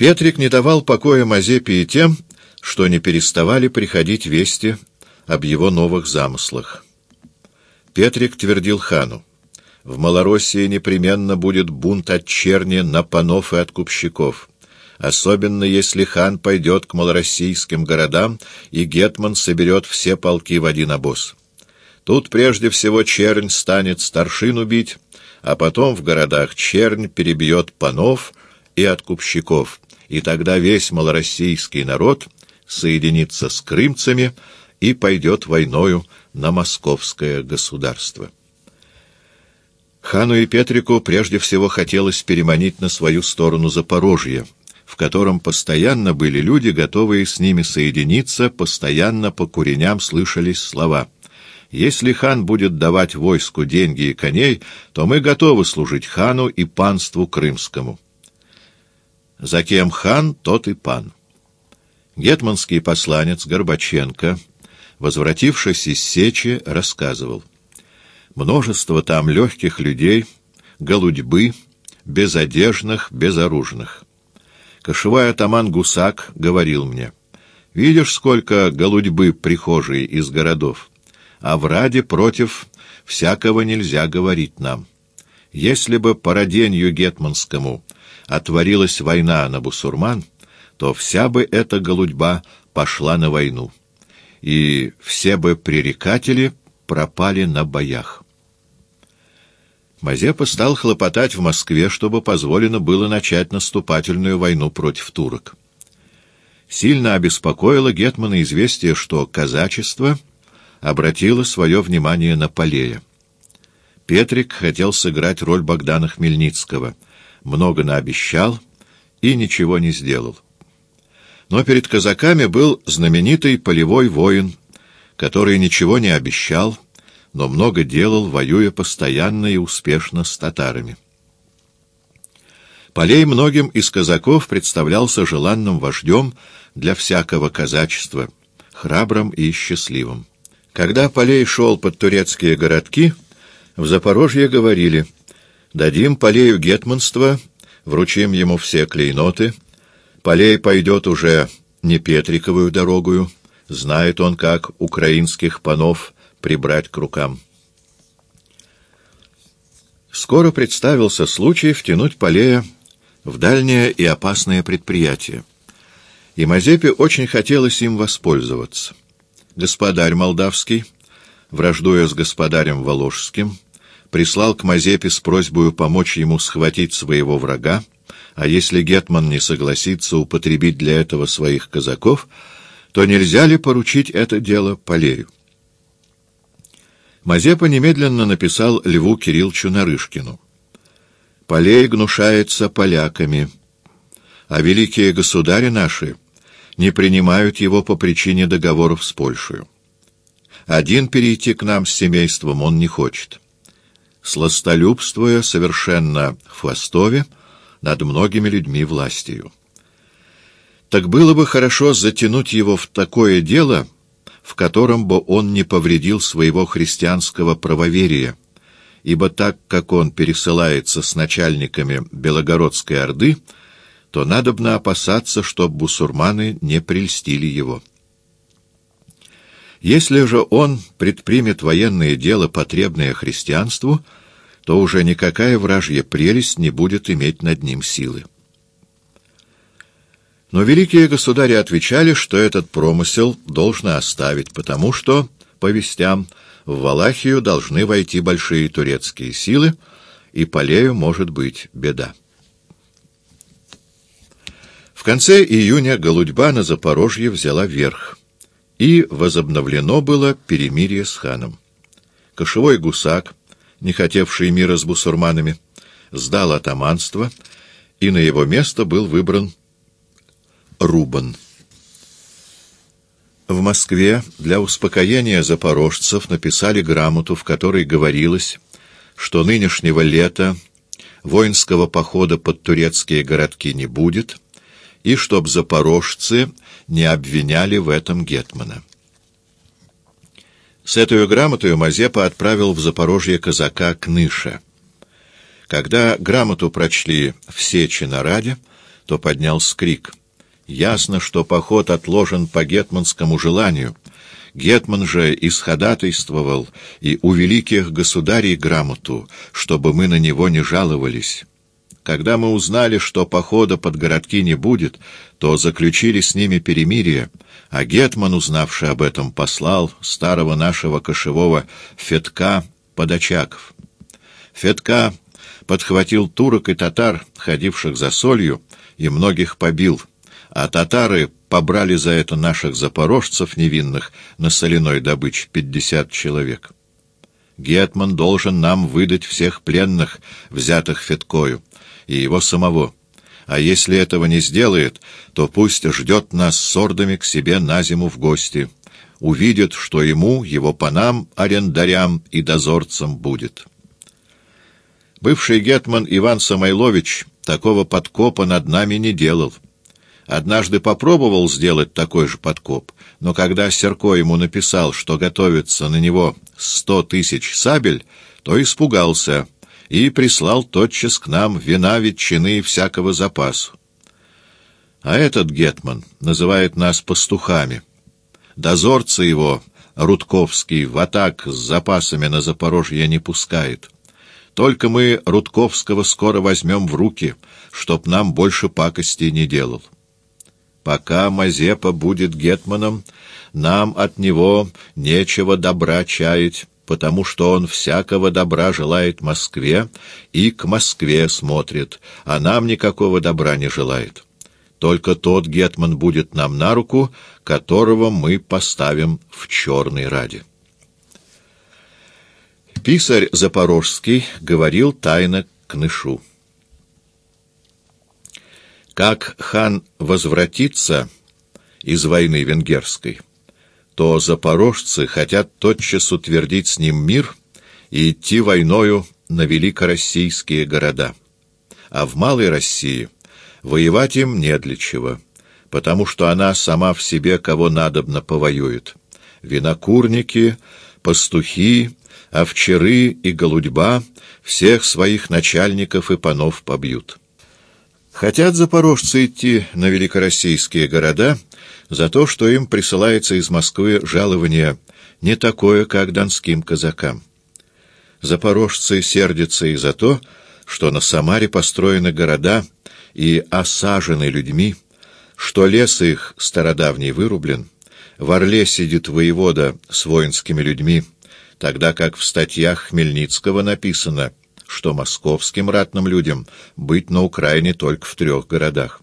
Петрик не давал покоя Мазепе и тем, что не переставали приходить вести об его новых замыслах. Петрик твердил хану, в Малороссии непременно будет бунт от черни на панов и откупщиков особенно если хан пойдет к малороссийским городам и Гетман соберет все полки в один обоз. Тут прежде всего чернь станет старшин убить, а потом в городах чернь перебьет панов и откупщиков, и тогда весь малороссийский народ соединится с крымцами и пойдет войною на московское государство. Хану и Петрику прежде всего хотелось переманить на свою сторону Запорожье, в котором постоянно были люди, готовые с ними соединиться, постоянно по куреням слышались слова «Если хан будет давать войску деньги и коней, то мы готовы служить хану и панству крымскому». За кем хан, тот и пан. Гетманский посланец Горбаченко, возвратившись из Сечи, рассказывал. Множество там легких людей, голудьбы, безодежных, безоружных. Кошевой атаман Гусак говорил мне, «Видишь, сколько голудьбы прихожие из городов, а в Раде против всякого нельзя говорить нам. Если бы по роденью гетманскому отворилась война на бусурман, то вся бы эта голудьба пошла на войну, и все бы пререкатели пропали на боях». Мазепа стал хлопотать в Москве, чтобы позволено было начать наступательную войну против турок. Сильно обеспокоило Гетмана известие, что казачество обратило свое внимание на Полея. Петрик хотел сыграть роль Богдана Хмельницкого, много наобещал и ничего не сделал. Но перед казаками был знаменитый полевой воин, который ничего не обещал, но много делал, воюя постоянно и успешно с татарами. Полей многим из казаков представлялся желанным вождем для всякого казачества, храбрым и счастливым. Когда Полей шел под турецкие городки, в Запорожье говорили «Дадим Полею гетманство, вручим ему все клейноты, Полей пойдет уже не Петриковую дорогую, знает он, как украинских панов прибрать к рукам. Скоро представился случай втянуть Полея в дальнее и опасное предприятие. И Мазепе очень хотелось им воспользоваться. Господарь молдавский, враждуя с господарем Воложским, прислал к Мазепе с просьбой помочь ему схватить своего врага, а если Гетман не согласится употребить для этого своих казаков, то нельзя ли поручить это дело Полею? Мазепа немедленно написал Льву Кирилловичу Нарышкину. «Полей гнушается поляками, а великие государи наши не принимают его по причине договоров с Польшей. Один перейти к нам с семейством он не хочет. Сластолюбствуя совершенно в хвостове над многими людьми властью. Так было бы хорошо затянуть его в такое дело — в котором бы он не повредил своего христианского правоверия, ибо так как он пересылается с начальниками Белогородской Орды, то надобно опасаться, чтоб бусурманы не прельстили его. Если же он предпримет военное дело, потребное христианству, то уже никакая вражья прелесть не будет иметь над ним силы. Но великие государи отвечали, что этот промысел должно оставить, потому что, по вестям, в Валахию должны войти большие турецкие силы, и Полею может быть беда. В конце июня голудьба на Запорожье взяла верх, и возобновлено было перемирие с ханом. Кошевой гусак, не хотевший мира с бусурманами, сдал атаманство, и на его место был выбран Рубан. В Москве для успокоения запорожцев написали грамоту, в которой говорилось, что нынешнего лета воинского похода под турецкие городки не будет, и чтоб запорожцы не обвиняли в этом Гетмана. С этой грамотой Мазепа отправил в Запорожье казака Кныша. Когда грамоту прочли в Сечи на Раде, то поднялся крик. Ясно, что поход отложен по гетманскому желанию. Гетман же исходатайствовал и у великих государей грамоту, чтобы мы на него не жаловались. Когда мы узнали, что похода под городки не будет, то заключили с ними перемирие, а Гетман, узнавший об этом, послал старого нашего кошевого Фетка под Очаков. Фетка подхватил турок и татар, ходивших за солью, и многих побил, а татары побрали за это наших запорожцев невинных на соляной добыче пятьдесят человек. Гетман должен нам выдать всех пленных, взятых Феткою, и его самого. А если этого не сделает, то пусть ждет нас с ордами к себе на зиму в гости. Увидит, что ему, его панам, арендарям и дозорцам будет. Бывший гетман Иван Самойлович такого подкопа над нами не делал. Однажды попробовал сделать такой же подкоп, но когда Серко ему написал, что готовится на него сто тысяч сабель, то испугался — и прислал тотчас к нам вина, ветчины и всякого запасу. А этот гетман называет нас пастухами. Дозорцы его, Рудковский, в атак с запасами на Запорожье не пускает. Только мы Рудковского скоро возьмем в руки, чтоб нам больше пакости не делал. Пока Мазепа будет гетманом, нам от него нечего добра чаять, потому что он всякого добра желает Москве и к Москве смотрит, а нам никакого добра не желает. Только тот гетман будет нам на руку, которого мы поставим в черной раде. Писарь Запорожский говорил тайно к Нышу. Как хан возвратится из войны венгерской, то запорожцы хотят тотчас утвердить с ним мир и идти войною на великороссийские города. А в Малой России воевать им не для чего, потому что она сама в себе кого надобно повоюет. Винокурники, пастухи, овчары и голудьба всех своих начальников и панов побьют. Хотят запорожцы идти на великороссийские города — за то, что им присылается из Москвы жалование не такое, как донским казакам. Запорожцы сердятся и за то, что на Самаре построены города и осажены людьми, что лес их стародавний вырублен, в Орле сидит воевода с воинскими людьми, тогда как в статьях Хмельницкого написано, что московским ратным людям быть на Украине только в трех городах.